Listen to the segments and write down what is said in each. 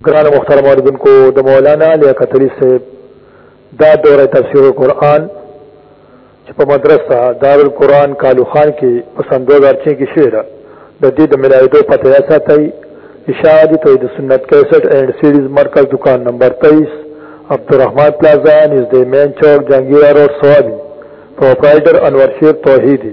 گران مختار مردن کو دا مولانا لیا قتلی سے دا دور تفسیر قرآن چې په مدرسه دارالقرآن کالو خان کې په سن 2006 کې شوې ده د دې د ملاویدو پته یا ساتي اشاعتی توحید سنت 61 اینڈ سیریز مرکز دکان نمبر 23 عبدالرحمن پلازا نزد مین چوک جنگیرہ روڈ سوابی پروپرائیٹر انور شیر توحیدی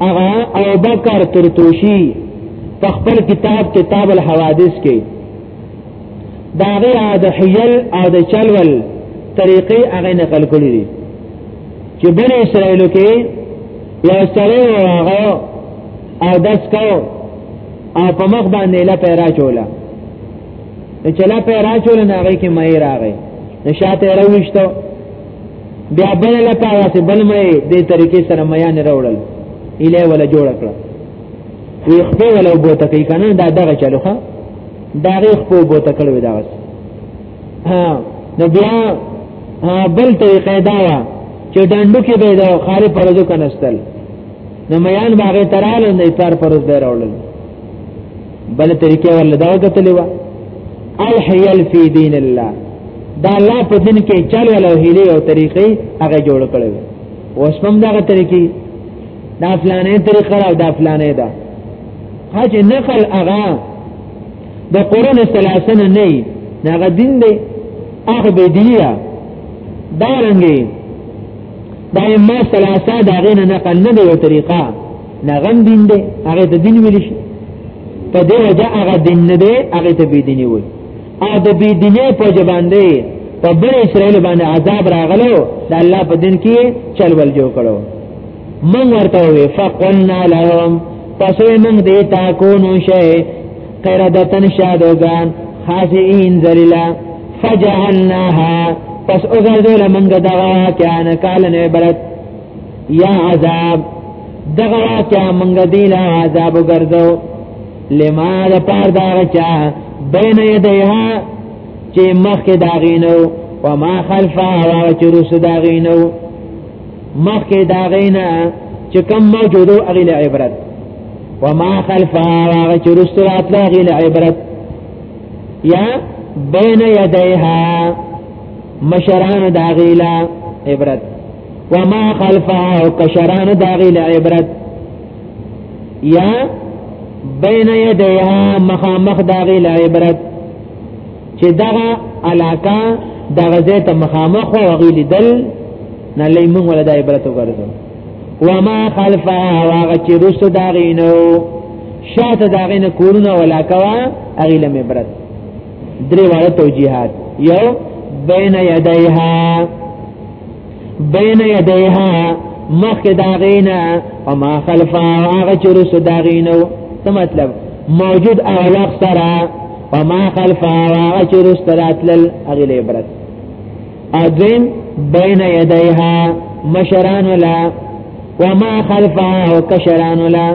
هغه او بکر ترتوشی په خپل کتاب کتاب الحوادث کې دا غي د حیل او د چلول طریقې هغه نقل کړې دي چې بنی اسرائیل کې یو سره هغه او داس کو او په مخ باندې لا پیرا چولا چې لا پیرا چول نه هغه کې مې راغې نشاته راوښتو بیا بل لکه واسه بل مې دې طریقې سره میا نه راوړل اله ولا جوړ کړ وی خپل ولا بوته کوي کنه دا دغه چلوخه دا غي خپل بوته کړو دا وس ها نو بیا بل طریقې دا وا چې دندو کې به دا خاري پرځو کنستل نو میان باغې تراله نه پر پرځ به راوړل بل طریقې ول دا غتلې و الحیل فی دین الله دا الله په دین کې چل ول او هیله او طریقې هغه جوړ کړو اوس هم دا طریقې دا فلانې طریقه او دا فلانې دا حج نقل اغا د قرون ثلاثن نه نه هغه دین دی هغه به دینیا دا رنګي دا ما ثلاثه دا غینه نقل نه دی یو طریقه نغم دین دی هغه ته دین ویل شي په دې وجه هغه دین نه دی هغه ته بی دیني وي او د بی دیني په جبان دی په بر اسرائیل باندې عذاب راغلو د الله په دین کې چلول جوړ کړو من ورته وي فقلنا لهم پس من دې تا کو نو شي قردتن شادوغان خاسئین ذلیلا فجعلناها پس اوګرځول منګه دغه کان کال نه برت یا عذاب دغه واقعا مونږ دی لا عذاب ګرځو لما د پار دا چا بین یدیها چې مخکې دا غینو و ما خلفا و چې روس دا غینو مخکې دا غینا چې کم موجودو هغه له عبرت و ما خلفا و چې روس راتله هغه له عبرت یا بین یدیها مشران دا غیلا عبرت وما خلفها او کشران داغی لعبرت یا بین یدیها مخامخ داغی لعبرت چې دغه علاقه دغه ځای ته مخامخ او غیلی دل نه لې موږ ولا د عبرت وګرځو وما خلفها واغه چې رسو داغینو شاته داغینه کورونه ولا کوا اغیله عبرت درې واړه توجیهات یو بین یدیها بین یدیها مخ داغینا وما خلفا هغه چرس داغینو څه مطلب موجود هغه وخت سره وما خلفا هغه چرس تراتل هغه عبرت اذن بین یدیها مشران لا وما خلفا وکشران لا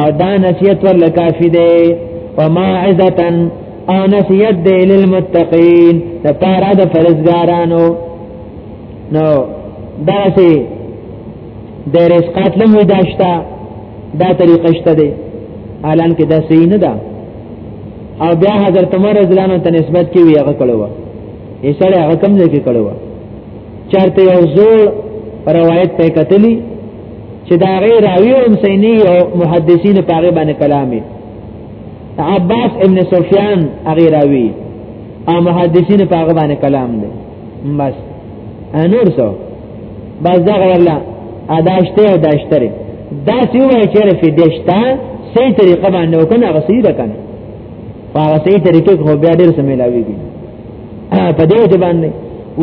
او دا نصیحت ورله کافی دی وماعزتن او نصیحت دی للمتقین دا پارا دا فرزگارانو نو دا سی دا رزقات لموی داشتا دا طریقشتا دی الان کې دا صحیح نه ده او بیا حضرت عمر رضی الله عنه ته نسبت کې وی هغه کړو یې سره هغه کم ځای کې کړو چارته یو زول روایت ته کتلی چې دا غي راوی هم سینی او محدثین په هغه باندې کلامي عباس ابن سفیان هغه راوی او محدثین په هغه باندې کلام دی بس انور سو بس دا غلا اداشته او داشتره دا سیو چې رفي دشتا صحیح طریقه باندې وکنه غسیده کنه هغه صحیح طریقې خو بیا ډېر سمې لاوي دي په دې وجه باندې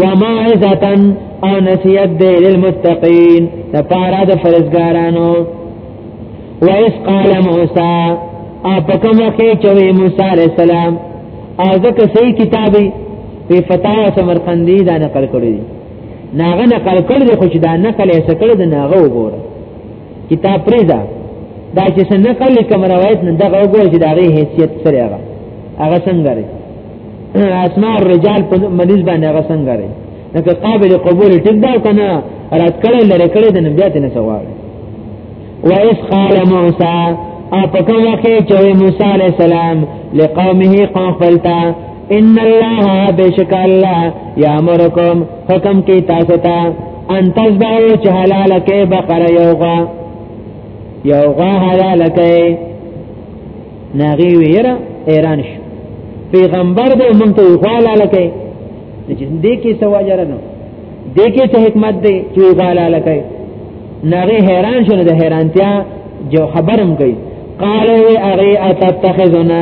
وما عزتن او نصیحت دې للمتقین لپاره د فرزګارانو وایس قال موسی او په کوم کې چې موسی علی السلام او ځکه صحیح کتابي په فتاوا سمرقندی دا نقل کړی دی ناغه نقل کړی دی خو چې دا نقل یې سکړی دی ناغه وګوره کتاب پریزا دا چې څنګه نقل کوم روایت نه دغه وګوره چې دا غي حیثیت سره هغه هغه څنګه اسماء الرجال په مریض باندې هغه څنګه لري نو قابل قبول ټیک دا کنه رات کړي لره کړي د نبیات نه سوال و اس قال موسی اپکه وکي چې موسی عليه السلام لقومه قوم فلتا ان الله بشک الله یامرکم حکم کی تاسو ته ان تذبحوا چې حلال کې بقره یوغا یوغا حلال کې ناغي ویره ایران شو پیغمبر دې مونږ ته غواله لکه چې دې کې سواجر نه دې کې څه حکمت دې چې غواله لکه ناغي حیران شونه د حیرانتیا جو خبرم کوي قالو اغي اتتخذنا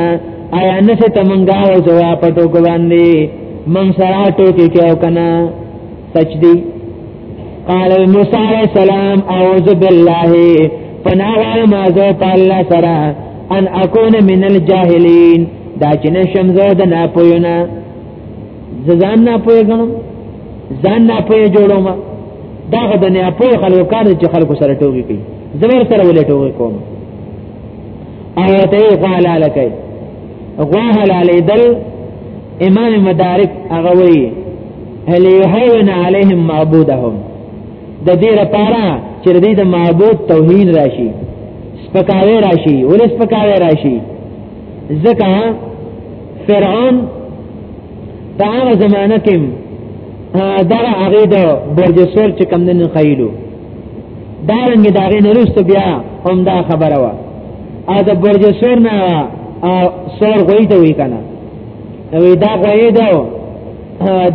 ایا نشه تمنګا او جوا پټو کو باندې من سره ټوکی کې او کنه سچ دی قال موسی علیہ السلام اعوذ بالله فناوال ما زو پالا سرا ان اكون من الجاهلين دا چې نشم زو د نه پوینا ځان نه پوی غنم ځان نه پوی جوړوم دا د نه پوی خلکو کار چې خلکو سره ټوګي کوي زمر سره ولې ټوګي کوم آیت ای قال لکای غواه لالیدل امام مدارک اغوی الیهون علیهم معبودهم د دې لپاره چې د دې د معبود توهین راشي سپکاوی راشي ولې سپکاوی راشي ځکه فرعون په هغه زمانہ کې دا هغه د برجسور چې کم نن خېلو دا رنګ دا غي نرست بیا هم دا خبره وا ا د برجسور نه سور غوي ته وی کنه وی دا غوي دا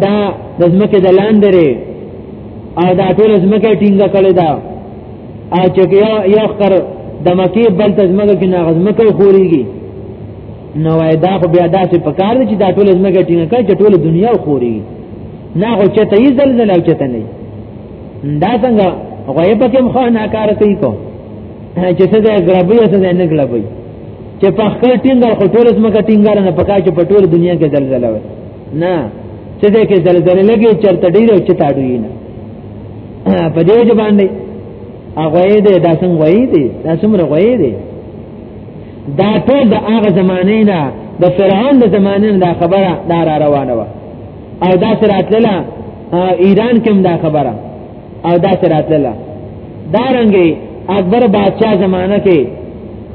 دا د زمکه د لاندې او دا ټول زمکه ټینګه کړې ده او چې یو یو خر د مکی بل تزمګه کې نه غزمکه خوريږي نو دا خو بیا داسې پکار دي چې دا ټول زمګه ټینګه کړي چې ټول دنیا خوري نه خو چې ته یې زلزلې او چې ته نه دا څنګه غیب کې مخه نه کار کوي کو چې څه دې غربي او څه دې نه غربي چې په خپل ټینګه خو ټول زمګه ټینګه نه پکای چې په ټول دنیا کې زلزلې وي نه چې دې کې زلزلې لګي چرته ډیر او چتا ډوی نه په دې وجه باندې هغه دې دا څنګه وایي دې دا څومره وایي دې دا ټول د هغه زمانه نه د فرعون د زمانه نه خبره دا را روانه و او دا سره اتلله ایران کې هم دا خبره او دا سراتله دا رنګي اکبر بادشاہ زمانہ کې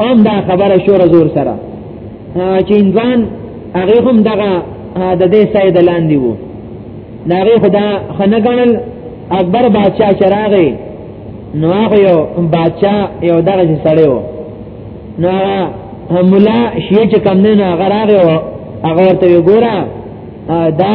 هم دا خبره شور زور سره چې انسان هغه هم دغه د دې سید لاندې وو ناغه خدا خنګنل اکبر بادشاہ چراغي نو هغه یو بادشاہ یو دغه سړی وو نو مولا شیعه چې کم نه هغه راغی هغه ورته وګوره دا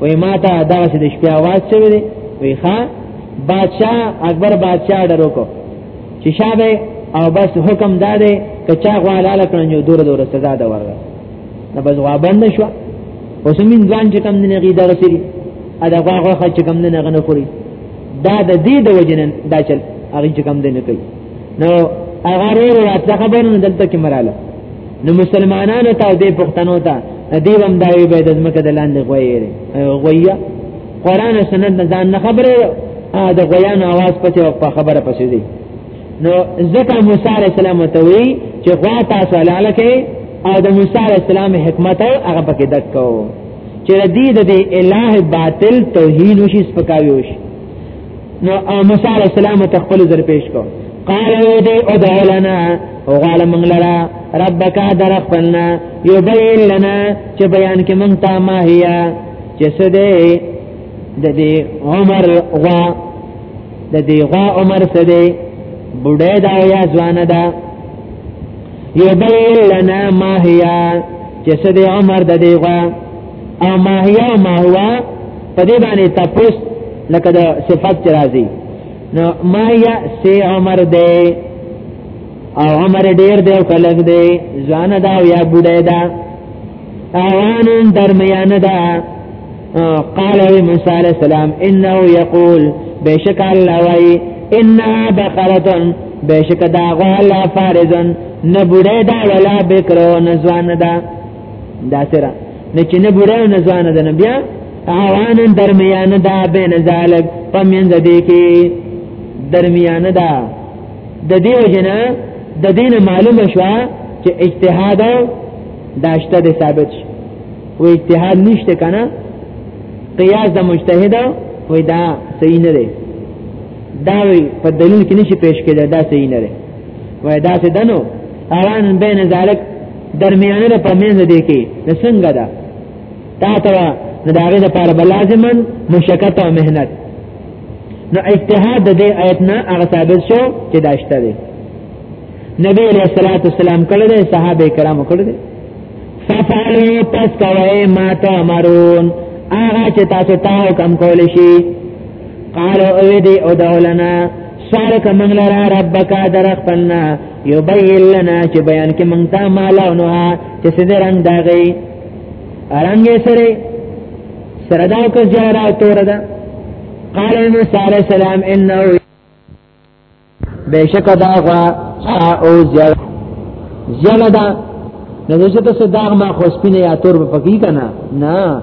وې ما ته دا چې د شپې आवाज شوی دی وې ښا بادشاہ اکبر بادشاہ ډرو کو چې شابه او بس حکم داده که چا غوالاله کړن یو دور دور سزا ده ورغه نه بس غوابن نشو اوس مين ځان چې کم نه غي درسري ادا غواغه خچ کم نه غنه خوري دا د دې د وجنن دا چل هغه چې کم نه کوي نو هغه ورو راتله خبرونه دلته کې مراله نو مسلمانانو ته او دې پښتنو ته دې هم دا وی به د زمکه د لاندې غویره غویا قران او سنت نه ځان نه خبره د غویان आवाज پته او په خبره پسې دي نو ځکه موسی عليه السلام ته وی چې غوا تاسو لاله کې او د موسی عليه السلام حکمت هغه پکې دک کو چې دې د الٰه باطل توهین وشي سپکاوي وشي نو موسی علیہ السلام ته خپل ځر پیش کو قال ودي ادع لنا وقال من لرا ربك در خپلنا يبين لنا چې بیان کې مونږ ته ما هيا چې څه دې د دې عمر غوا د دې غوا عمر څه دې بډې دا یا ځوان دا يبين لنا ما هيا چې څه دې عمر د دې غوا او ماهیا او ماهوا په دې باندې تاسو لکه د صفات چې راځي نو ماهیا سی عمر دی او عمر ډیر دی او کلک دی ځان دا او یا بډای دا اوانن درمیان دا قال موسی علیہ السلام انه یقول بشک الله وای انها بقره بشک دا غلا فارزن نه بډای دا ولا بکرو نه ځوان دا دا سره نه چې نه بوډا نه ځان د نبیا اوانن درمیان دا بین ذالک پمن د دې کې درمیان دا د دې وجنا د دین معلومه شو چې اجتهاد دا شته د ثابت شو و اجتهاد نشته کنه قیاس د مجتهد و دا صحیح نه دی دا وی په دلیل کې نشي پیش کېدای دا صحیح نه دی و دا څه دنو اوان بین ذالک درمیانه نه پمنځ دی کې د څنګه ده تا ته نه دا غي د پاره بلازمن مشقت او مهنت نو اجتهاد د دې آیت نه هغه ثابت شو چې داشته دی نبی علیہ الصلوۃ والسلام کړه دې صحابه کرامو کړه دې ففعلوا پس کوي ما تامرون هغه چې تاسو ته حکم کول شي قالوا او دې او دولنا سارک من لرا ربکا در خپلنا یبین لنا چې بیان کې مونږ ته مالونها چې سده رنگ داغي رنگ یې سره سره دا کو جارا تور ده قال موسی علیہ السلام انه بشک دا غوا او زیاد زیاد دا نو څه ته صداغ ما خو سپینه یا تور په پکی کنه نه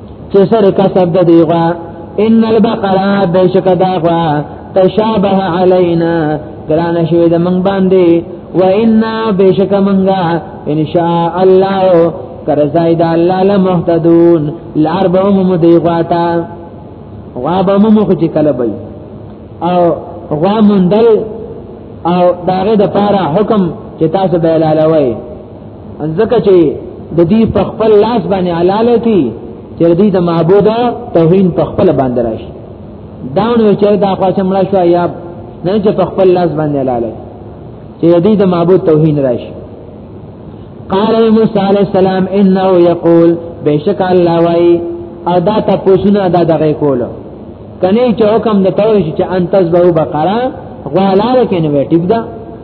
چې سره کسب د دیغه ان البقره بشک داغه تشابه علينا قران شوی د من باندې و ان بشک منغا ان شاء الله کرزای د الله لمهتدون لار به هم دیغاتا غوا به هم خو چې کله بي او غوا مندل او داغه د پاره حکم چې تاسو به لاله وای ځکه چې د دې په خپل لاس باندې حلاله کی چې دې د معبود توهین په خپل باندې راشي دا نو چې دا خواچ مړ شو یا نه چې په خپل لاس باندې حلاله چې دې د معبود توهین راشي قال موسی علیہ السلام انه یقول بیشک الله وای او دا تاسو نه دا دغه کولو کنه چې حکم د توهین چې انتز به بقره غوالاله کې نه وټیب دا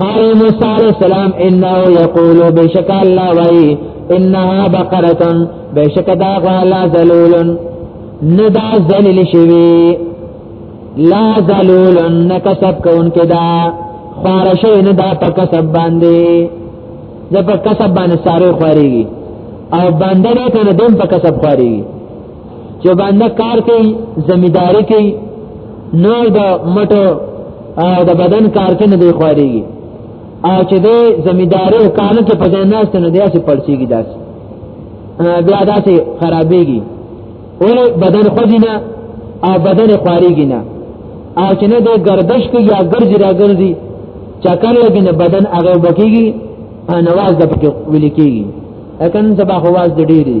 قال موسی علیہ السلام انه یقول بشک الله وای انها بقره بشک دا غلا ذلول ندا ذلیل شوی لا ذلول نکسب کون کدا خارش ندا په کسب باندې زه په کسب باندې ساره خوريږي او باندې ته دم په کسب خوريږي چې باندې کار کوي زمیداری کوي نو د مټو او د بدن کار کې نه دی خواريږي او چې د زمیداری او کار کې په ځای نه ست نه دی چې پړچیږي داس بیا داسې خرابېږي ول بدن خوځي نه او بدن خواريږي نه او چې نه د گردش کې یا ګرځي را ګرځي چکر لګي نه بدن هغه بکیږي نواز د پکې ولیکيږي اکن زبا خواز د ډېری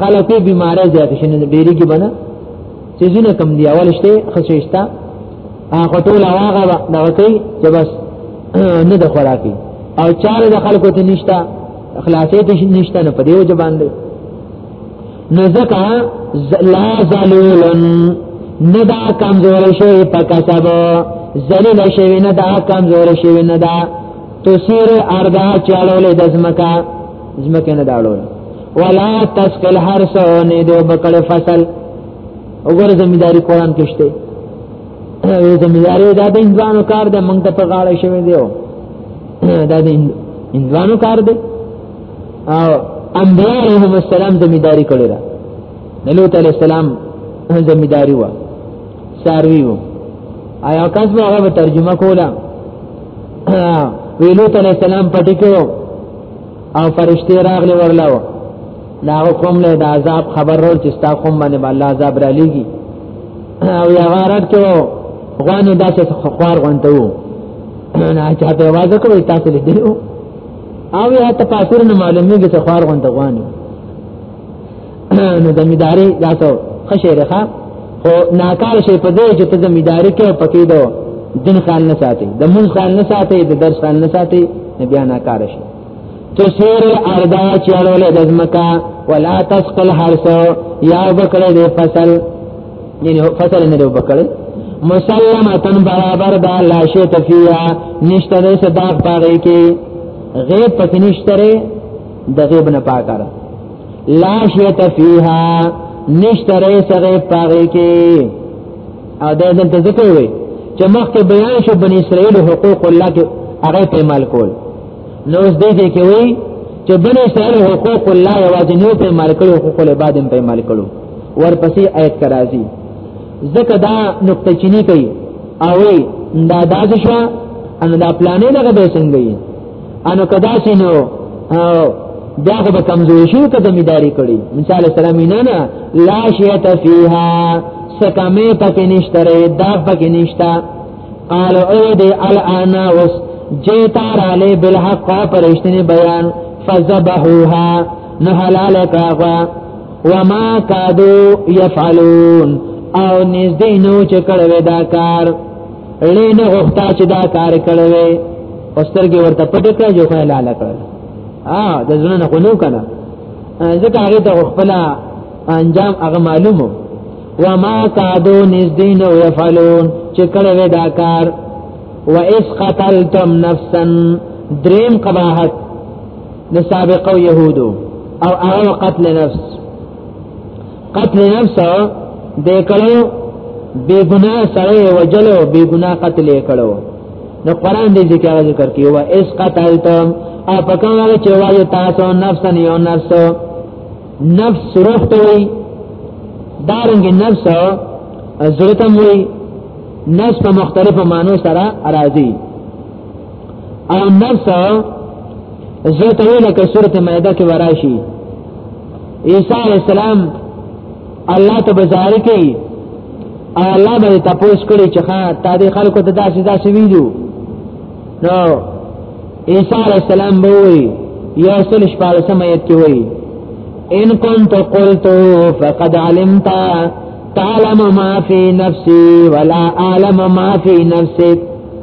خلک په بیماری زیات شي نه ډېری کې بنه سيزونه کم دی اول شته خصيشتا هغه ټول هغه دا کوي چې بس نه د خوراکي او چار د خلکو ته نشتا اخلاصې ته نشتا نه په دیو جبان دی نو ځکه لا زلولن نه دا کمزور شي په کسب زلیل شي نه دا کمزور شي نه دا تو سیر اردا چالو له دزمکا زمکه نه داړو ولا تسقل حرس نه دو بکل فصل وګوره زمینداری قران کې شته زمینداری دا د انسانو کار ده موږ ته په غاړه شوی دیو دا د انسانو کار ده او انبیاء علیهم السلام زمینداری کړی را نلوت علیہ السلام زمینداری و ساروی و آیا کس به هغه ترجمه کوله ویلو علیہ السلام پټی کړو او فرشتي راغلي ورلاو دا قوم له د عذاب خبر ور چې ستا قوم باندې بل الله عذاب را لېږي او یا غارت کې غوانو داسې خوار غونته وو نه چاته आवाज کوي تاسو دې دیو او یا تفاسیر نه معلومیږي چې خوار غونته غوانو نو زمیداری دا څو خشه رخه خو ناکار شي په دې چې ته زمیداری کې پکې دو دین خان نه ساتي د مون خان نه ساتي د درس خان نه ساتي نه بیا ناکار شي تو سیر اردا چړول د زمکا ولا تسقل حرس یا بکړه دې فصل یعنی فصل نه وبکړه مسلمتن برابر دا لاشه تفیا نشته دې صداق پاره کې غیب پکې نشته د غیب نه پاکه ده لا شیت فیها نشتره سغه پاغه کې او دا دلته ذکر وي چې مخکې بیان شو بنی اسرائیل حقوق الله کې هغه په مال کول نو اوس دې دې کې وي چې بنی اسرائیل حقوق الله یوازې نو په مال کړو حقوق له بعد په مال کړو ورپسې آیت کرازي ځکه دا نقطه چینی کوي او دا داز شو ان دا پلانې دغه به څنګه انو کدا سينو دا خو به کمزوري شي که زمیداری کړي انشاء الله سلام نه نه لا شیت فیها سکمه پکې نشته ری دا پکې نشته قال او دې الان وس جیتا را لې بالحق پرشتنی بیان فذبحوها نه حلال کاغا وما کادو يفعلون او نږدې نو چې کړو دا کار لې نه غوښتا چې دا کار کړو وي پسترګي ورته پټ کړ جو خو لاله کړ ها د زړه نه خلو کنه ځکه هغه ته خپل انجام هغه معلومو وما قادو نزدین و یفعلون چې کړه وې دا کار و اس قتلتم نفسا دریم قباحت لسابقو يهودو او هغه قتل نفس قتل نفس دې کړو بے گناہ سره وجلو بے گناہ قتل کړو نو قران دې ذکر ذکر کیو وا اس قتلتم او پکا ولا چې وایو تاسو نفس نه یو نفس نفس روح ته وي دارنګ نفس زړتم وي نفس په مختلفو معنی سره راځي او نفس زړه ته ویل کې سورته مائده کې وراشي عیسی علی السلام الله ته بازار کوي الله باندې تاسو کړی چې ښا تا دې خلکو ته داسې داسې ویلو نو عیسی علی السلام به وي یو سل شپاله سمایت کې وي ان كنت قلت فقد علمت تعلم ما في نفسي ولا اعلم ما في نفسك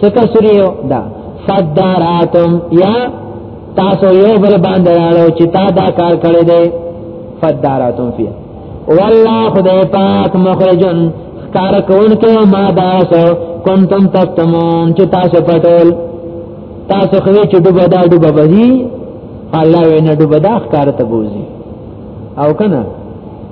سکه سریو دا فداراتم یا تاسو یو بل باندې راړو چې تا دا کار کړی دی فداراتم فی والله خدای پاک مخرجن کار کون کې ما دا سو کنتم تکتمون چې تاسو پټول تاسو خو چې ډوبه دا ډوبه بهي الله وینه ډوبه دا ښکار ته بوزي او کنه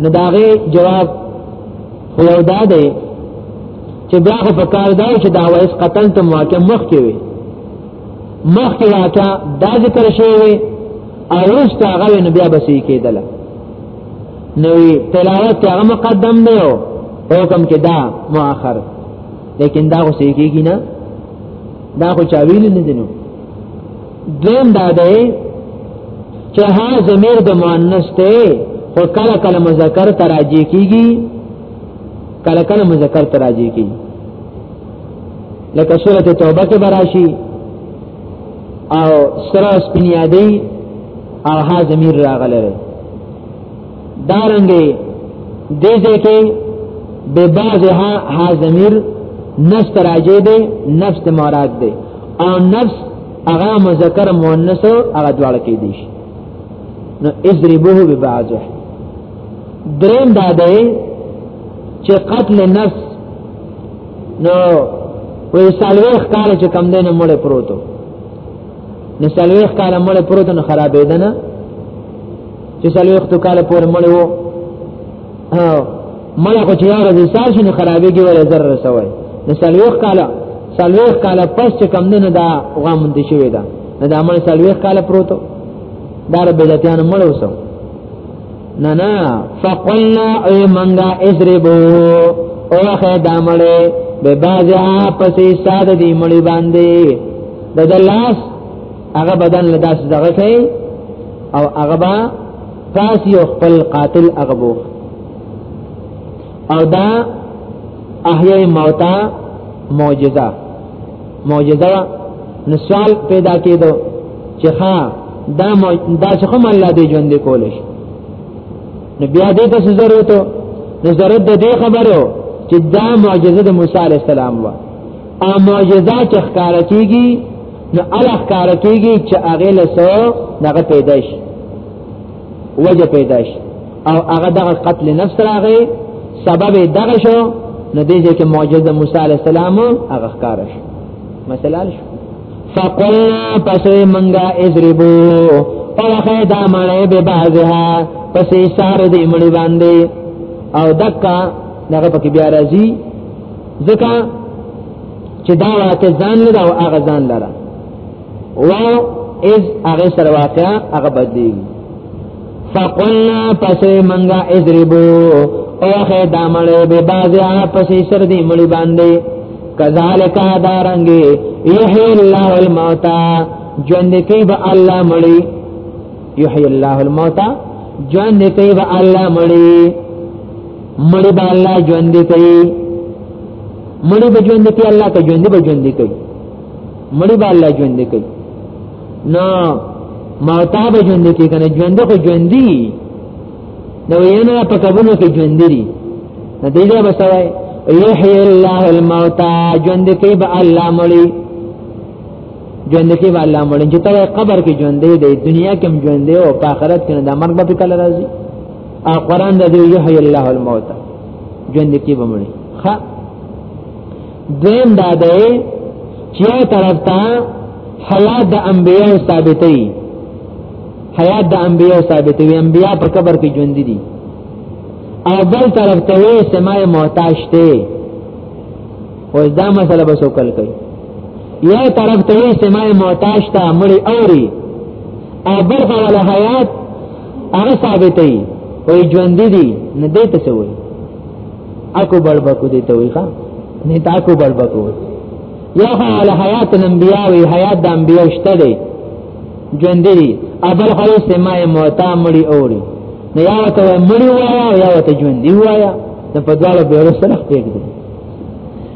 نو داغه جواب خو یو دا دی چې بیا خو په کار دی چې دا وایس قتل ته واقع مخ کې وي مخ کې واقع دا ذکر شوی او رست هغه نو بیا بسې کېدل نو تلاوت هغه مقدم دی او حکم کې دا مؤخر لیکن دا خو سې کېږي نه دا خو چاویل نه دي نو دویم دا دی چې ها ضمیر د مؤنث ته خو کله کله مذکر تراجی کیږي کله کله مذکر تراجی کیږي لکه سوره توبه کې براشي او سره سپینیادی او ها ضمیر راغله دارنګي دې دې کې به بعضها ها ضمیر نفس راجې دې نفس مراد دې او نفس هغه مذکر مؤنث هغه دواړه کې دي نو اضربوه به بعضه دریم دا دی چې قتل نفس نو وې سالوخ کال چې کم دینه مړ پروتو نو سالوخ کال مړ پروتو نو خرابې ده نه چې سالو وخت کال پورې مړ وو مړ خو چې یاره دې سال شنو خرابېږي ولا زر رسوي نو سالو وخت کال سالو وخت کال پس چې کم نه دا غم دي شوی دا نه دا مړ سالو وخت کال پروتو دا رب دتیان مړ وسو نه نه فقلنا اي منغا اضربو اوخه دا مړ به بازه پسې ساده دی مړ باندې د لاس هغه بدن له داس دغه کوي او هغه با پاس یو خپل قاتل هغه بو او دا احیاء موتا معجزه معجزه نو سوال پیدا کېدو چې ها دا دا څه کوم الله دې ژوند کول شي نو بیا دې ته ضرورت نو ضرورت د دې خبرو چې دا معجزه د موسی عليه السلام و او معجزه چې ښکارا کیږي نو الله کار کوي چې هغه له سو دغه پیدا شي وجه پیدا شي او هغه دغه قتل نفس راغی سبب دغه شو نو دې چې معجزه موسی عليه السلام هغه ښکار شو مثلا شو فقلنا پسې منګه اذربو او هغه دا مړې به بازها پسې سار دې مړې باندې او دکا دغه پکې بیا راځي ځکه چې دا واقع ځان لره او هغه ځان لره و از هغه سره واقع هغه بدلیږي فقلنا پس منګه اضربو اوخه دامړې به بازیا پسې سر دې مړي باندې کذالک دارنګي یحیی الله الموتى ژوند کوي به الله مړي یحیی الله الموتى ژوند کوي به الله مړي مړي به الله ژوند کوي مړي به ژوند کې الله ته ژوند به ژوند کوي مړي به الله ژوند کوي نو موتا به ژوند کې کنه ژوند خو ژوندۍ نو یې نه په قبول کې ژوندۍ نه دی دا بسوي یحیی الله الموتى ژوند کې به الله مړي ژوند کې به الله مړي چې ته قبر کې ژوندې دی دنیا کې هم ژوندې او په آخرت کې د مرګ به کله راځي او قران د یحیی الله الموتى ژوند کې به مړي ها دیم دا ده چې یو طرف ته حیات د انبیانو ثابتې حیات د انبیانو ثابتې وي انبیا په قبر کې ژوند دي او بل طرف ته وي سماع محتاج ته او دا مسله به سوکل کوي یو طرف ته وي سماع محتاج ته مړي اوري او بل خواله حیات هغه ثابتې وي ژوند دي نه دې ته وي اكو بلبکو دې ته وي ښا نه تا کو بلبکو یا حال حیات الانبیاء وی حیات د انبیاء شته دی ژوند دي ابل خو سمای موتا مړی اوري نه یا ته مړی وایا یا ته ژوند دی وایا ته په دواړو بیرو سره خپل دي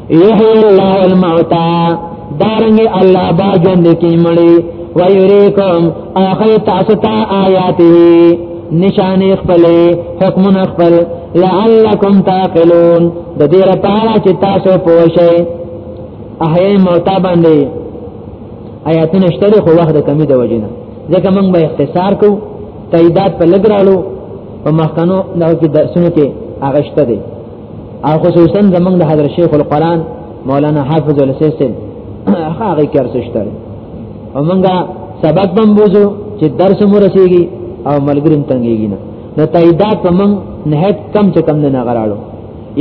یحیی الله الموتى دارنګ الله با ژوند کې مړي ويريكم اخي تاسو ته آیاته نشانه خپل حکم خپل لعلکم تعقلون د دې لپاره چې تاسو پوه شئ احیا موتا باندې آیاتونه شته خو وخت کمی د وجنه ځکه موږ به اختصار کو تاییدات په لګرالو په مخکنو نو کې درسونه کې اغشته دي او خصوصا زمونږ د حضرت شیخ القرآن مولانا حافظ السیسن هغه کې ارسشتره او مونږه سبق بم بوزو چې درس مو رسیږي او ملګریم تنګيږي نه نو تاییدات په مونږ نهایت کم چې کم نه غراړو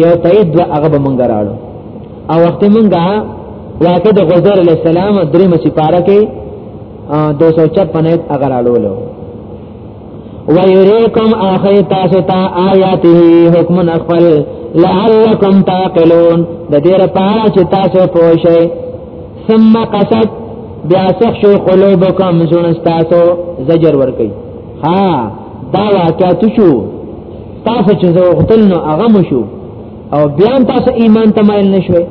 یو تایید دو هغه به مونږ غراړو او وخت مونږه واته د غزر علی السلام درې مسی پارا کې 256 پنځه هغه راړو ويريكم اخي تاسو ته آیاته حکم نخفل لعلکم تعقلون د دې لپاره چې تاسو پوه شئ ثم قصد بیا سخ شو قلوبکم زون تاسو زجر ور کوي ها دا واقعات شو تاسو چې زه وختل نو هغه مو شو او بیا تاسو ایمان ته مایل نشوي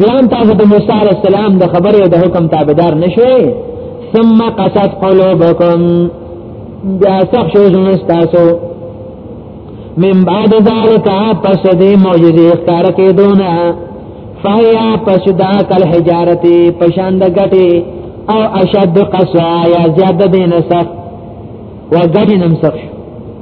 بیا تاسو د موسی علی السلام د خبرې د حکم تابعدار نشئ ثم قصد قلوبكم بیا سخ شو زمون تاسو من بعد ذلك پس دې معجزې اختیار کېدونه فهیا پس دا کل حجارتی پشاند غټي او اشد قصا یا زیاد دین سخت و غټي نم سخت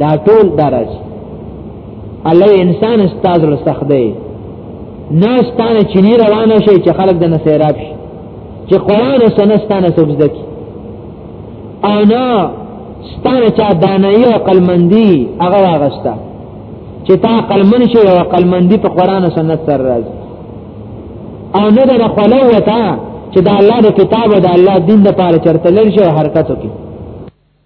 دا ټول درج الله انسان استاد له سخت دی نه ستانه چې نه روانه شي چې خلک د نصيراب شي چې قران او سنت ستانه سبزده کی او نه ستانه چا دانایي او قلمندي هغه واغستا چې تا قلمن شي او قلمندي په قران او سنت سره راځي او نه د خپل وتا چې د الله د کتاب او د الله دین لپاره چرته لر شي حرکت وکړي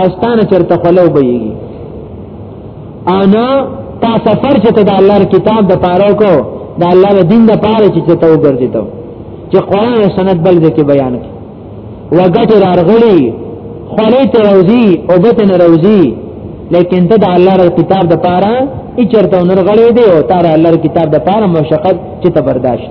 اوستانه چرته خلو بېږي انا تا سفر چې ته د الله کتاب د پاره کو د الله د دین د پاره چې ته وګرځې ته چې قران او سنت بل دې کې بیان کړي وګټه راغلي خلې ته روزي او بته نه روزي لیکن ته د الله د کتاب د پاره ای چرته نور غلې دی او تعالی الله کتاب د پاره مشقت چې ته برداشت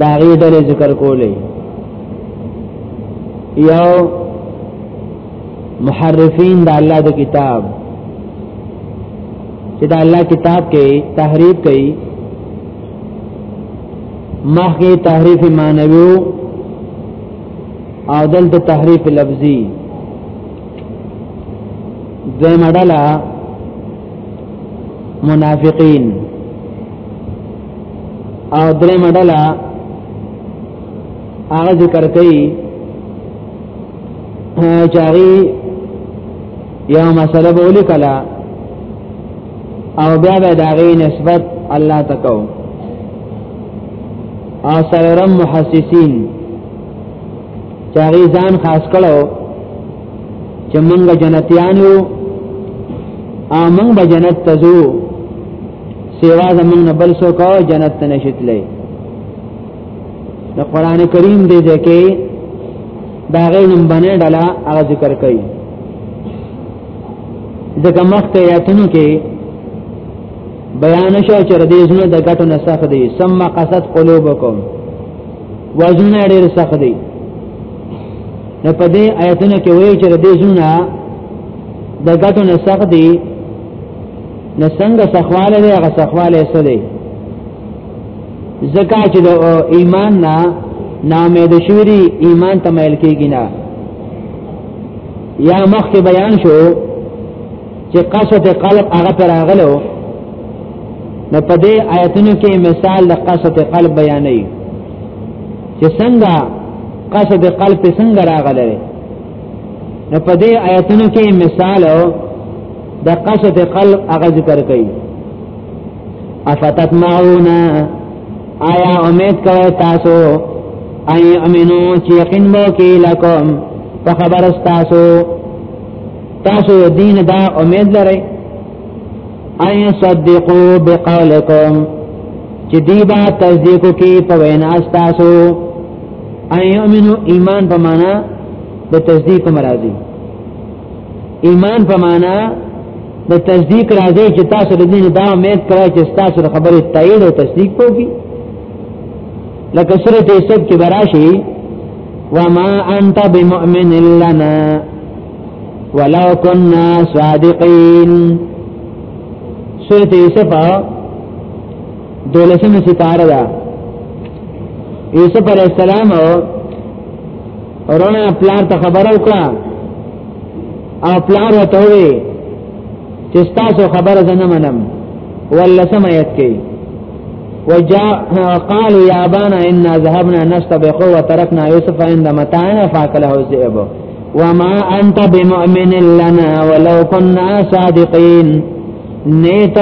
دا غي ډلې ذکر کولې یو محرفین د الله د کتاب چې د الله کتاب کې تحریف کوي مخکې تحریف معنوي او دلته تحریف لفظي دوی مډاله منافقین او درې مډلا هغه ذکر کوي چې هغه یو مسله بولی کلا او بیا به دا غي نسبت الله تکو اثرم محسسین چاغي ځان خاص کړو چې موږ جنتیانو ا موږ به جنت ته ځو سیوا زمون نه بل سو کو جنت ته نشتلې د قران کریم دې ځکه دا غي نم باندې ډلا هغه ذکر کړي ځکه مخته یاتونو کې بیان شو چې دې زنه د ګټو نه سخت دي ثم قصد قلوبکم وزن ډېر سخت دي نه په دې آیتونو کې وایي چې دې زونه د ګټو نه سخت دي نه څنګه سخواله دی هغه سخواله څه دی زکه چې د ایمان نه نامید شوی ایمان ته مایل کېږي نه یا مخکې بیان شو چې قصد قلب هغه پر راغلو نو په دې آیتونو کې مثال د قصد قلب بیانې چې څنګه قصد قلب په څنګه راغله نو په دې آیتونو کې مثال د قصد قلب هغه ذکر کړي افتتمعون آیا امید کوي تاسو اي امنو چې یقین مو کې لکم په خبر تاسو تاسو دین دا امید لرئ اي صدقوا بقولكم چې دی با تصدیق کوي په وینا تاسو ايمنو ایمان په معنا د تصدیق مرادي ایمان په معنا د تصدیق راځي چې تاسو د دین دا امید کوئ چې تاسو د خبرې تایید او تصدیق کوئ لکه سورۃ یوسف کې براشي وما انت بمؤمن لنا ولو كنا صادقين سورة يوسف دولسم ستاره ده یوسف علیہ السلام رونا پلار ته خبر وکړه او پلار وته وی چې تاسو خبر زنه منم ولسم آیت کې وجاء قال يا ابانا انا ذهبنا نستبق وتركنا يوسف عند متاعنا فاكله الذئب وما انت بمؤمن لنا ولو كنا صادقين نیت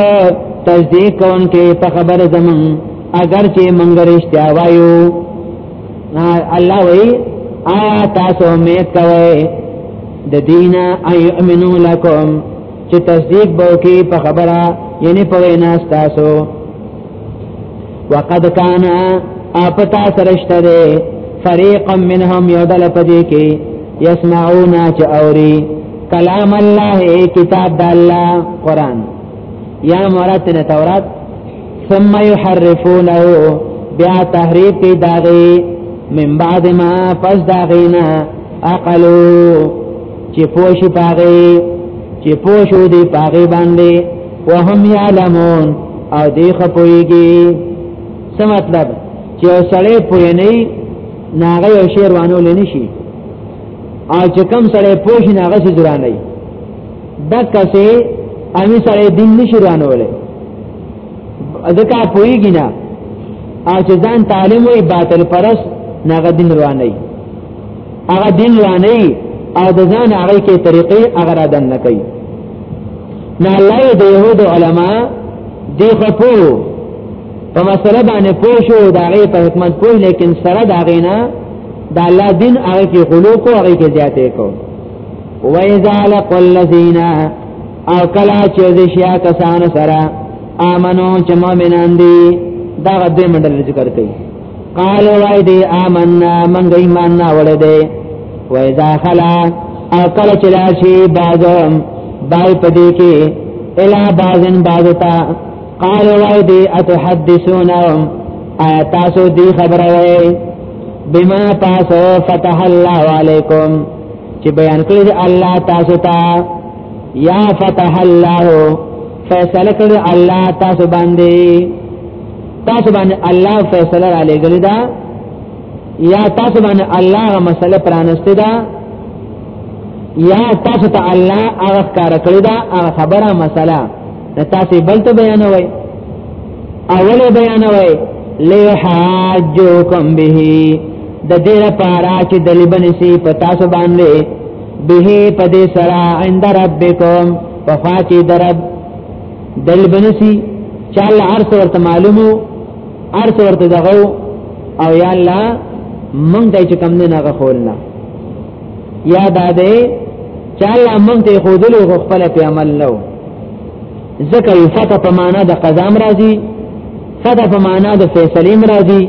تصدیق کون کې په خبر زمون اگر چې مونږ رښتیا وایو الله وی آیا تاسو امید کوئ د دینا ایمنو لکم چې تصدیق به وکي په خبره یعنی په وینا تاسو وقد کان اپتا سرشته ده فريق منهم يدل پدې کې يسمعون چې اوري کلام الله کتاب د الله قران یا مراد نه تورات ثم يحرفونه بیا تحریف کی داغی من بعد ما پس داغینا اقلو چې پوشی پاغی چې پوشو دی پاغی باندې وهم یعلمون او دی خپویږي څه مطلب چې سړی پوی نه ناغه یو شی روانو لنی شي او چې کم سړی پوه شي ناغه سي درانه دک سه امی سړی دین نشي روانو ولې ځکه پویږي نه او چې ځان تعلیم وي باطل پرس ناغه دین روانه هغه دین روانه او د ځان هغه کې طریقې هغه را دن نه کوي نه الله د يهود علما دی خپو په مسله باندې پوه شو دا غي په حکمت پوه لیکن سره دا غینا د الله دین هغه کې غلو کو هغه کې زیاتې کو وَإِذَا لَقُوا الَّذِينَ او کلا چې د شیا کسانو سره امنو چې مؤمنان دي دا غدې منډل ذکر کوي قالو وای دی آمنا منګ ایمان نه وړې دی وای دا خلا او کله چې راشي بازم بای پدې کې الا بازن بازتا قالو وای دی اتحدثونهم آیا تاسو دی خبره وای بما تاسو فتح الله علیکم چې بیان کړی دی الله تاسو ته یا فتح الله فیصله کړی الله تاسو باندې تاسو باندې الله فیصله را لګل دا یا تاسو باندې الله مسله پرانسته دا یا تاسو ته الله هغه کار کړی دا هغه خبره مسله تاسو بل ته بیانوي اول بیانوي لحاجوکم به د دې لپاره چې د لبن سي په تاسو باندې به په دې سره عند ربکم په فاتی درب دل بنسی چې الله عرض ورته معلومو عرض ورته دغو او یا الله مونږ ته چې کم نه نه غوښولنا یا داده چې الله مونږ ته خودلو غو خپل په عمل نو ځکه یو فتح په معنا د قضا مرضی فتح په معنا د فیصله مرضی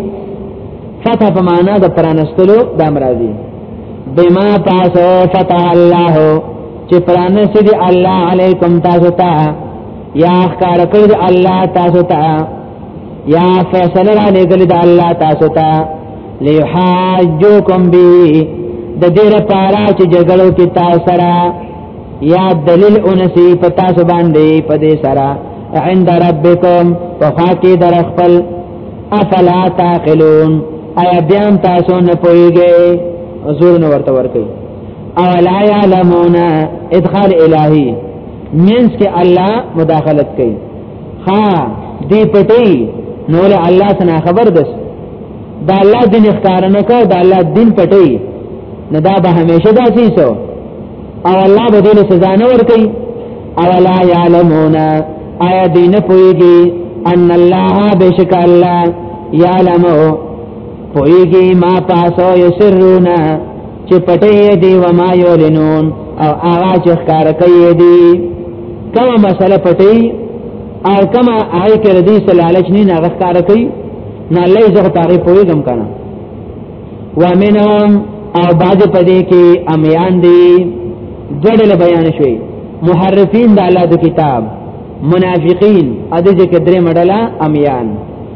فتح په معنا د پرانستلو د مرضی بما تاسو فتح الله چې پرانه سي دي الله علیکم تاسو ته یا ښکار کړی دي الله تاسو ته یا فیصله را لګل دي الله تاسو ته لیحاجوکم بی د دې لپاره چې جګړو کې تاسو سره یا دلیل انسی پتا سو باندې پدې سره عند ربکم وفاقی در خپل افلا تاقلون ایا بیان تاسو نه پویږئ زور نه ورته ورکئ اولا يعلمون ادخال الهي مینس کې الله مداخلت کوي ها دی پټي نو له الله څخه خبر دس دا الله دین اختیار نه کو دا الله دین پټي نه دا به همیشه داسي سو او الله به دې سزا نه ور کوي اولا يعلمون آیا دین پويږي ان الله بشک الله يعلمو پويږي ما پاسو یسرونا چې پټې دی و ما یولنون او هغه چې ښکار کوي دی کومه مسله پټې او کومه آی کې ردی سلالچ نه نه ښکار کوي نه لای زه پاره پویګم کنه و منهم او باج پدې کې امیان دی ګډل بیان شوی محرفین د الله د کتاب منافقین اده چې درې مډلا امیان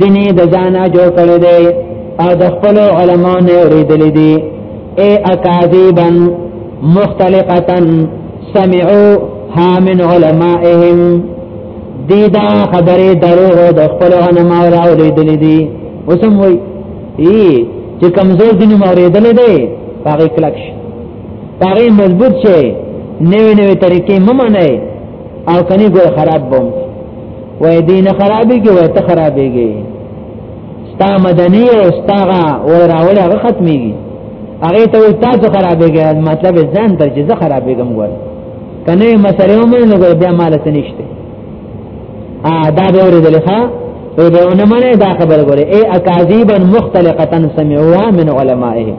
دیني د ځانه جوړ کړی دی او د خپل علما نه اوریدلې دي اي اکاذيبا مختلقه سمعوا ها من علمائهم دي دا خبره دروغ د خپل علما را اوریدلې دي وسم وي ای چې کمزور دین اوریدلې دي پاره کلک شي پاره مضبوط شي نوې نوې طریقې ممنه او کني ګور خراب بوم وای دین خرابېږي وای ته خرابېږي ستا مدني او ستاغه وای راول هغه ختميږي هغه ته وای تاسو خرابېږي مطلب ځان تر چې زه خرابېږم ګور کنه مسره ومن نو بیا مال څه نشته ا دا به ورېدل ښا او دا نه منه دا خبر ګوره اي اکاذيبا مختلقه سمعوها من علمائه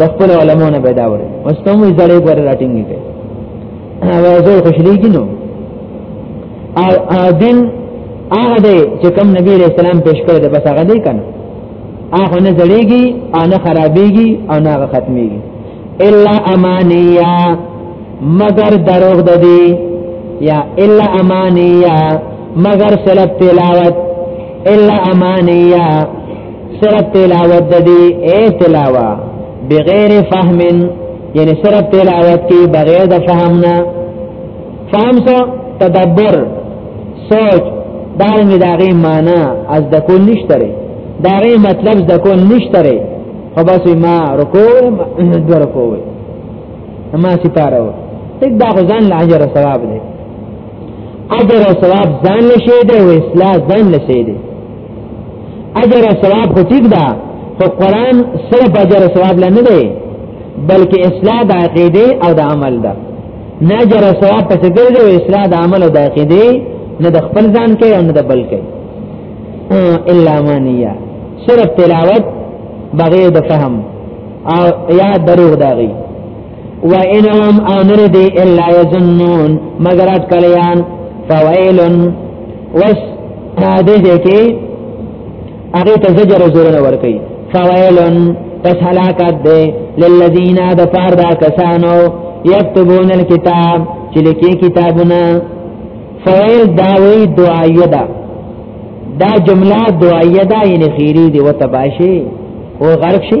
د خپل علماء نه پیدا وره واستمو زړې ګوره راټینګي کوي او زه خوشلي کینو او ادن هغه دی چې کوم نبی علیہ السلام پیش کړی د بس هغه دی کنه هغه نه زړیږي او نه خرابېږي او نه ختمېږي الا امانیه مگر دروغ د دی یا الا امانیه مگر صرف تلاوت الا امانیه صرف تلاوت د دی اے تلاوا بغیر فهم یعنی صرف تلاوت کی بغیر د فهمنا فهم سو تدبر سوچ دارنګ داغه معنا از د کول نشتره داغه مطلب د کول نشتره خو بس ما رکو د رکو ما سپاره و تک دا ځان له اجر ثواب دی اجر او ثواب ځان له شی دی او اصلاح ځان له شی دی اجر او ثواب خو ټیک ده خو قران صرف اجر او ثواب لنه دی بلکې اصلاح د عقیده او د عمل ده نه اجر او ثواب پس ګرځي او اصلاح د عمل او د عقیده نه د خپل ځان کې او نه د بل کې الا مانیا صرف تلاوت بغیر د فهم او یا دروغ داغي و انهم امر دی الا یظنون مگر اټکلیان فویل وس هذه کې هغه ته زجر او زور ور کوي فویلن پس هلاکت ده للذین د پار دا کسانو یكتبون الكتاب چې لیکي کتابونه فویل داوی دعایه ده دا جمله دعایه ده یعنی خیری دی وتباشي او غرق شي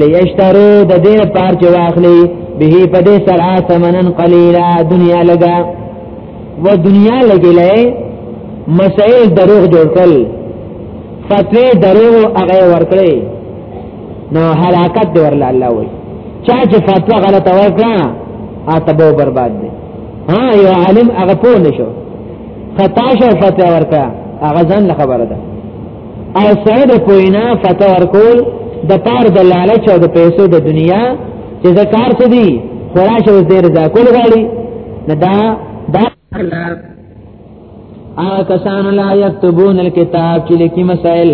لیشترو د دې پار چې واخلي به په دې سره ثمنن قلیلا دنیا لگا و دنیا لګلې مسائل دروغ جوړ کړل فتوی دروغ هغه ورکړي نو حرکت دی ورل الله وای چا چې فتوا غلطه ورکړه اته به برباد دي ها یو عالم هغه پوه نشو خطا شو فتوا ورکړه هغه ځان خبره ده او سره د کوینا فتوا ورکول د پار د لالچ او د پیسو د دنیا چې دا کار څه دی خورا شو دې رضا کول غالي نه دا دا آ کسان لا یكتبون الكتاب چې لیکي مسائل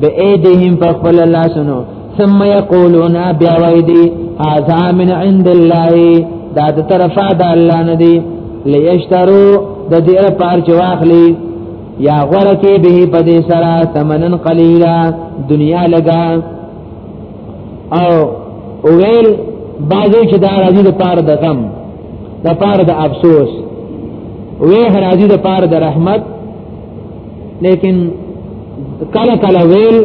به ايدهم په خپل لاسونو ثم يقولون بیا وای دی هذا من عند الله دا د طرفه د الله نه دی ليشترو د دې لپاره چې واخلي یا غره کې به په دې سره ثمنن قلیلا دنیا لگا او اویل بعضی چې دا راځي د پاره د غم د پاره د افسوس وی راځي د پاره د رحمت لیکن کله کله ویل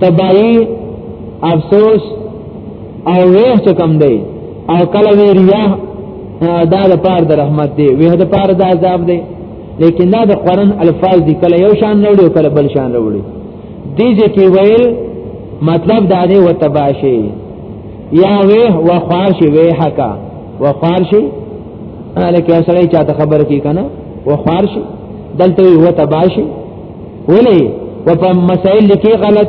تبایی افسوس او ویه چې کم دی او کله وی ریا دا د پاره د رحمت دی وی د پاره د عذاب دی لیکن دا د قران الفاظ دي کله یو شان نه وړي کله بل شان وړي دې چې کې ویل مطلب دا دی وتباشي یا وه وخارشي وه حقا وخارشي لکه سره چاته خبر کی کنه وخارشي دلته وتباشي ولې و په مسائل کې غلط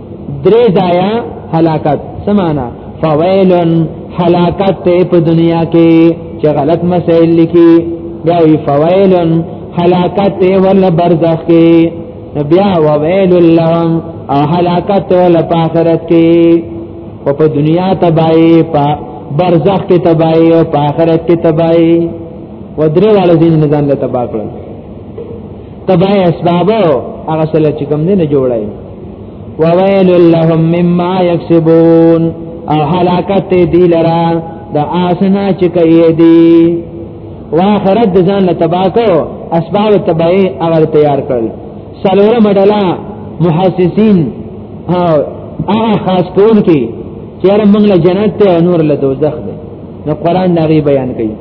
درې ځایا هلاکت سمانا فویلن هلاکت ته په دنیا کې چې غلط مسائل لیکي بیا وی فویلن هلاکت ته ول برزخ کې بیا وویل لهم او هلاکت ته ول په آخرت کې او په دنیا تبای په برزخ کې تبای او په آخرت کې تبای و درې والا دین نظام له تبا کړل تبع اسباب هغه سره چې کوم نه جوړای وویل لهم مما یکسبون او هلاکت دی لرا د آسنا چې کوي دی واخرت ځان له تباکو اسباب تبعی هغه تیار کړل سلور مډلا محسسین او هغه خاص کون کې چیرې موږ له جنت ته نور له دوزخ ده نو قران دا بیان کوي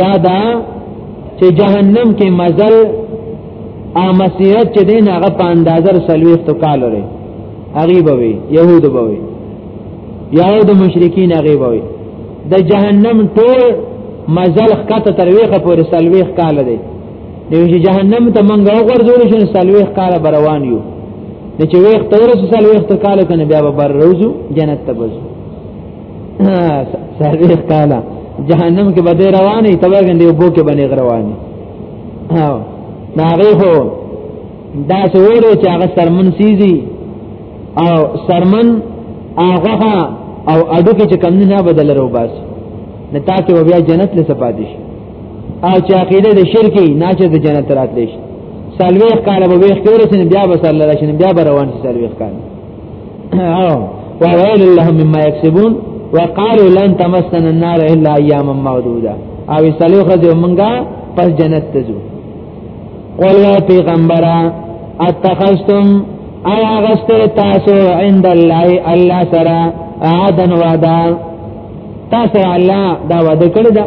یادا چې جهنم کې مزل ا مسیرت چې دین هغه په اندازر سلويخت کال لري غریب وي يهود وي يهود مشرکین غریب وي د جهنم ټول مزل خطه ترويخه پورې سلويخ کال دی نو چې جهنم ته مونږ وګورځول شو سلويخ کال بروان یو نو چې وخت ورسې سلويخ کال کنه بیا به بر روزو جنت ته بزو سرویس کالا جهنم کې بده رواني تبا غندې وبو کې باندې رواني ها دا غي هو دا سوره چې هغه سرمن سيزي او سرمن هغه او اډو کې چې کم نه بدل رو باس نه تا کې بیا جنت له سپادش او چې عقیده د شرکی نه چې د جنت راتلش سلويخ کاله به ویخ کورسن بیا به سره لاشن بیا به روان شي سلويخ کاله وويل لهم مما يكسبون وقالوا لن تمسنا النار الا اياما معدوده او سلو خذو منغا پس جنت تزو قل يا پیغمبر اتخذتم ایا غستر تاسو عند الله الله سرا عادن وعدا تاسو الله دا وعده کړی دا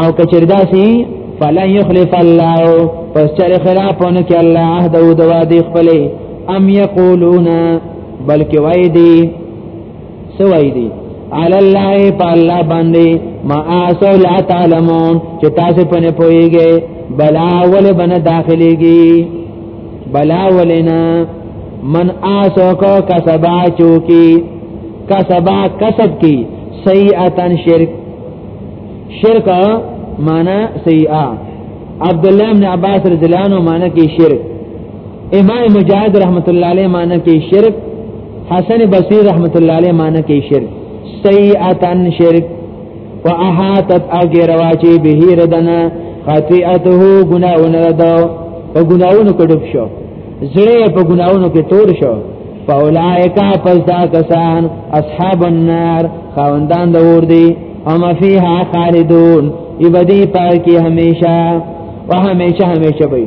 او کچر داسي فلن يخلف الله پس چر خلاف ونکي الله عهد او د وعده خپلې ام یقولون بلکې وای دی سوای دی علی الله په الله باندې ما اسو لا تعلمون چې تاسو په نه پويږئ بلا ول بن داخليږي بلا ولنا من آسو کو کسبا چوکی کسبا کسب کی سیئتن شرک شرک مانا سیئا عبداللہ ابن عباس رضی اللہ عنہ مانا کی شرک امام مجاهد رحمت الله علیه معنی کې شرک حسن بصری رحمت الله علیه معنی کې شرک سیئتن شرک واحاتت اجرواچی به ردنا خطیئته گناونه ردو او گناونه کډوب شو زړه په گناونو کې تور شو فاولائکا پس دا کسان اصحاب النار خواندان د اور دی هم فیها خالدون یبدی پاکی همیشه و همیشه همیشه بی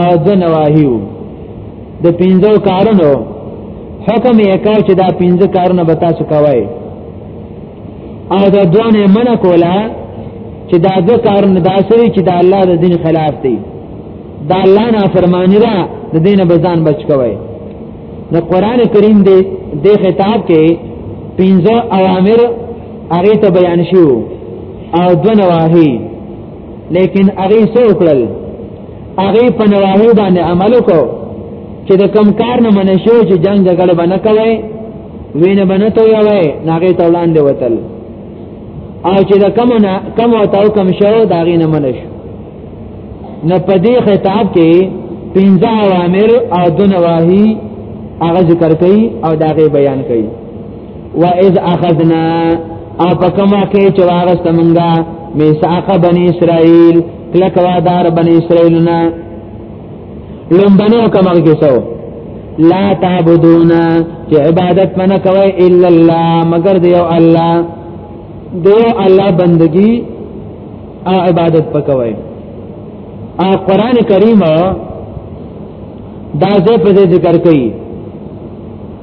او د نواهیو د پنځو کارونو حکم یې کاو چې دا پنځه کارونه به تاسو کوی او دا دوانه من کولا چې دا د کارونه داسري چې د الله د دین خلاف دی دا الله نه فرمانی را د دین بزان بچ کوی نو قران کریم دې د خطاب کې پنځه اوامر هغه ته بیان شوو او دو نواهی لیکن هغه څه وکړل هغه په نواهی باندې عمل وکړ چې د کم کار نه منې شو چې جنگ جګړه باندې کوي وینه باندې تو یوي ناګه ته وړاندې وتل او چې د کم نه کم او تاو کم شو دا غي نه منې شو نه په دې خطاب کې پنځه اوامر او د نواهی هغه ذکر کوي او دا غي بیان کوي واذ اخذنا او پکما کې چې واغست منګه میثاق بنی اسرائیل کله کوا دار بنی اسرائیل نه لومبنو کما کې سو لا تعبدون چې عبادت منه کوي الا الله مگر دیو الله دیو الله بندگی او عبادت پکوي او قران کریم دا زه په ذکر کوي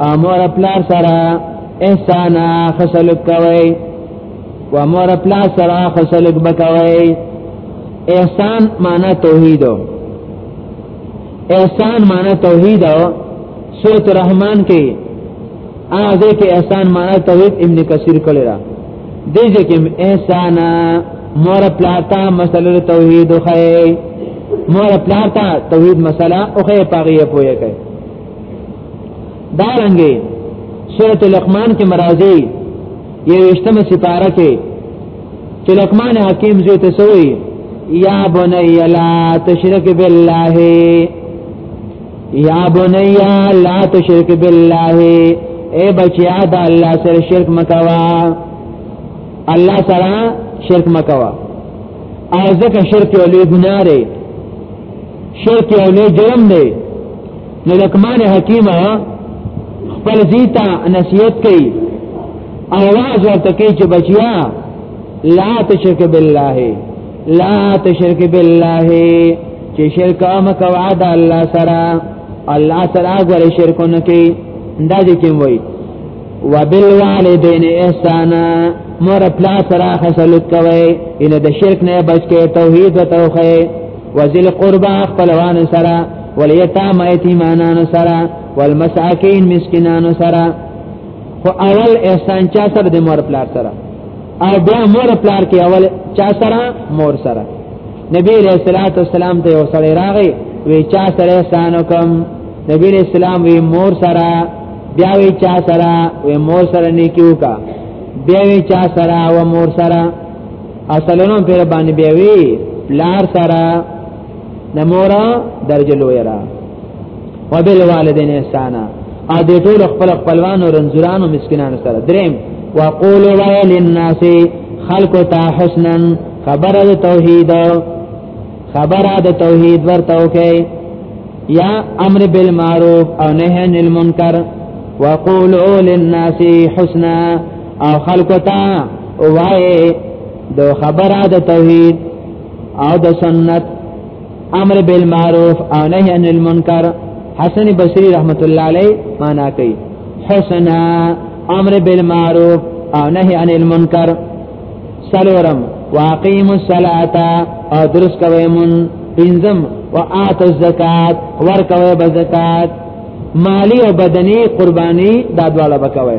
امور پلار سره احسان خسلک کوي و امور پلار سره خسلک بکوي احسان معنی توحید احسان معنی توحید سورۃ الرحمن کې اځه کې احسان معنی توحید ابن کثیر کړی را دې ځکه احسان مور پلاتا مسله توحید خو مور پلاتا توحید مسله او خې پاغي پوهه کوي دارنګي سورۃ لقمان کې مرادي یوشتمه سپاره کې چې لقمان حکیم زوی ته سوی یا بنی لا تشرک بالله یا بنی لا تشرک بالله اے بچیا دا الله سره شرک مکوا الله سره شرک مکوا ازکه شرک ولې ګناره شرک ولې جرم دی نو لکمان حکیم خپل زیتا نصیحت کوي اواز ورته کوي چې بچیا لا تشرک بالله لا تشرک بالله چې شرک ما کوا د الله سره الله سره غوړ شرک نه کوي دا دې کوم وایي وبالوالدین احسانا مور پلا سره خسلت کوي ان د شرک نه بچ کې توحید او توخه وذل قربا خپلوان سره ولیتام ایتیمانان سره والمساکین مسکینان سره خو اول احسان چا سره د مور پلار سره او بیا مور پلار کې اول چا سره مور سره نبی علیہ الصلوۃ والسلام ته یو سړی راغی وی چا سره احسان وکم نبی علیہ السلام وی مور سره بیا وی چا سره وی مور سره نیکیو کا بیا وی چا سره و مور سره اصلونو پیر باندې بیا وی پلار سره د مور درجه لوی را وبل والدین احسانا ا دې ټول خپل خپلوان او رنځورانو مسکینانو سره دریم وقولوا وای للناس خلق تا حسنا خبر د توحید خبر د توحید ورته وکي یا امر بالمعروف او نهی عن المنکر وقولوا للناس حسنا او خلق تا وای د خبره د توحید او د سنت امر بالمعروف او نهی عن المنکر حسن بصری رحمت الله علی معنا کوي حسنا امر بالمعروف او نهی عن المنکر سلورم واقیم الصلاة او درس کوي مون پنځم وآت الزکات ور کوي بزکات مالی او بدنی قربانی دا دواله بکوي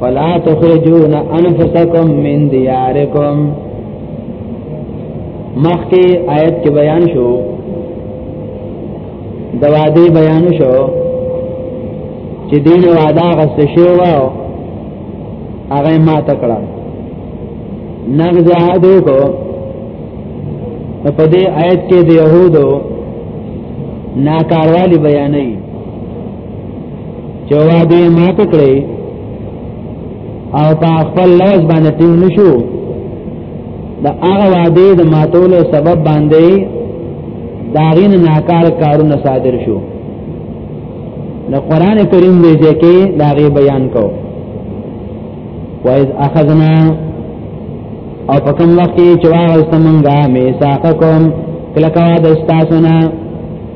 فلا تخرجون انفسکم من دیارکم مخکې آیت کې بیان شو د وعده بیان شو چې دین وعده غست شو واو هغه ما تکړه نغز عادو کو په دې آیت کې د يهودو ناکاروالی بیانې چې وعده مات کړې او په خپل لوز باندې ټینګ نشو دا هغه وعده د ماتولو سبب باندې داغین ناکار کارونه صادر شو نو قران کریم دې ځکه داغي بیان کو وایز اخذنا او په کوم وخت کې چې واغستمنګا میثاقکم کلکوا د استاسو نه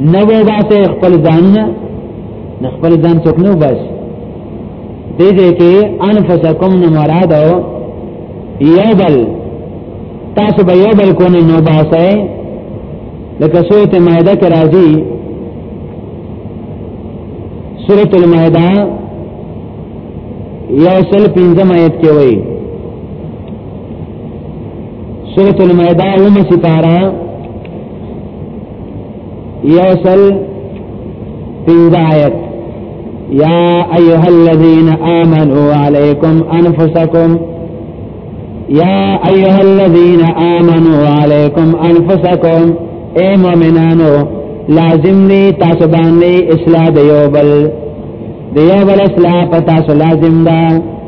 نه به باسه خپل ځانونه نه خپل ځان څوک نه وباس دې دې کې انفسکم نه مراد او یبل تاسو به یبل کو نه نو باسه لکه سورۃ مائده کې راځي سورۃ المائده یو سل پنځم آیت کې وایي سورۃ المائده اومه سپاره یوصل پنځایت یا ایها الذین آمنوا علیکم انفسکم یا ایها الذین آمنوا علیکم انفسکم اے مومنانو لازم دی تاسو باندې اصلاح دیوبل دیوبل اصلاح پتا سو لازم ده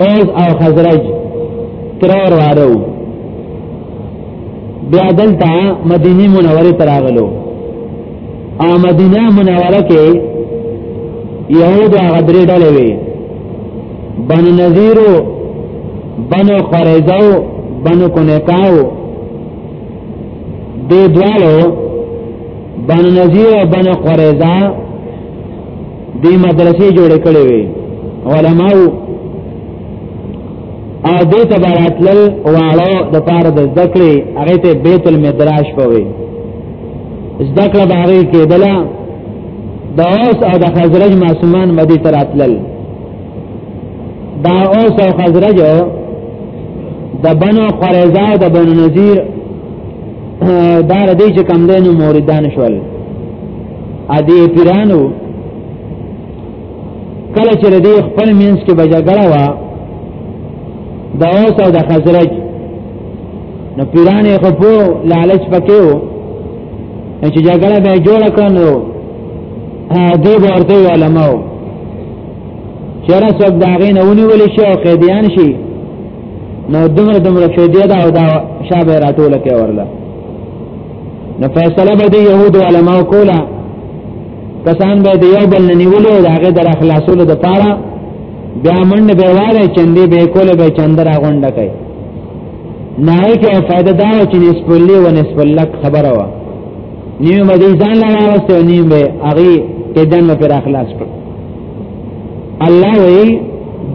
اوس او خزرج ترور وارو بیا دلته مدینه منوره تراغلو او مدینه منوره کې یهود هغه درې ډلې وي بنو نذیر بنو قریظه بنو کنکاو دې دوالو بنو نذیر بنو قریظه دې مدرسې جوړې کړې وي علماء او دې ته براتل واړو د پار د ذکر هغه ته بیت المدراش پوي ذکر باندې کېدلا د اوس او د خزرج معصومان مدي تراتل دا اوس او خزرج د بنو قریظه د بنو نذیر دا ردی چې کم دینو موریدان شول ا دې پیرانو کله چې دې خپل مینس کې بجګړه وا د اوس او د خزرج نو پیران یې خپو لالچ پکېو چې جګړه به جوړ کړو دې ورته علماو چیرې څوک دا غي نه ونیول شي او قیدیان شي نو دمر دمر شي دا او دا شابه راتول کې ورله نو فیصله به د يهودو علماء کوله کسان به د یو بل نه نیولو د هغه در خلاصولو د پاره بیا منډ به واره چندې به کوله به چندر غونډه کوي نه کې فائدہ دا چې نسب الله و نسب لک خبره وا نیو به ځان لا راوسته نیو به هغه کې دن پر اخلاص کړ الله وی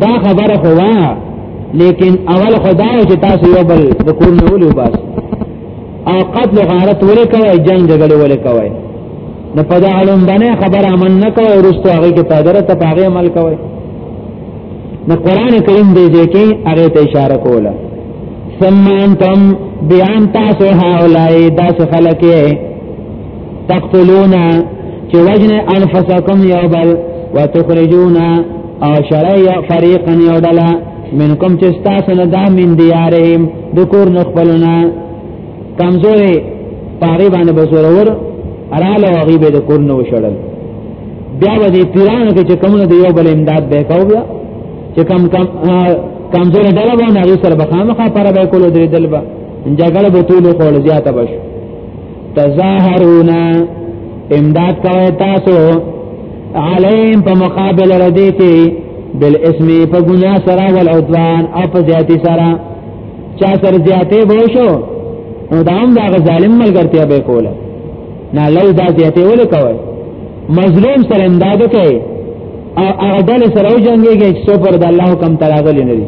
دا خبره خوا لیکن اول خدای چې تاسو یو بل د کور نه ولې وباسئ او قتل غارت ولې کوي جنگ جګړه ولې کوي نو په دا علم باندې خبره من نه کوي ورستو هغه کې پادره ته هغه عمل کوي نو قران کریم دې دې کې هغه ته اشاره کوله سمانتم بیان تاسو هؤلاء داس خلقه تقتلون چې وجن انفسکم یوبل وتخرجون او شرع فریقا یودلا منکم چې تاسو نه دا من دیارهم د کور نه خپلونه کمزورې پاره باندې بزورور اراله هغه به د کور نه وشړل بیا به دې پیرانو کې چې کومه د یو بل امداد به کاو بیا چې کم کم کمزورې ډله باندې هغه سره بخامه خا پر به کول درې دلبا جګړه به ټول خو زیاته بشو تظاهرون امداد کوي تاسو علیم په مقابل ردی کې بل اسمی په ګنا سره ول عدوان او په زیاتی سره چا سر زیاتی وو شو نو دا هم دا ظالم ملګرتیا به کوله نه لو دا زیاتی ول کوي مظلوم سره امداد کوي او هغه دل سره جنگيږي چې سو پر د الله حکم تراغلی نه دي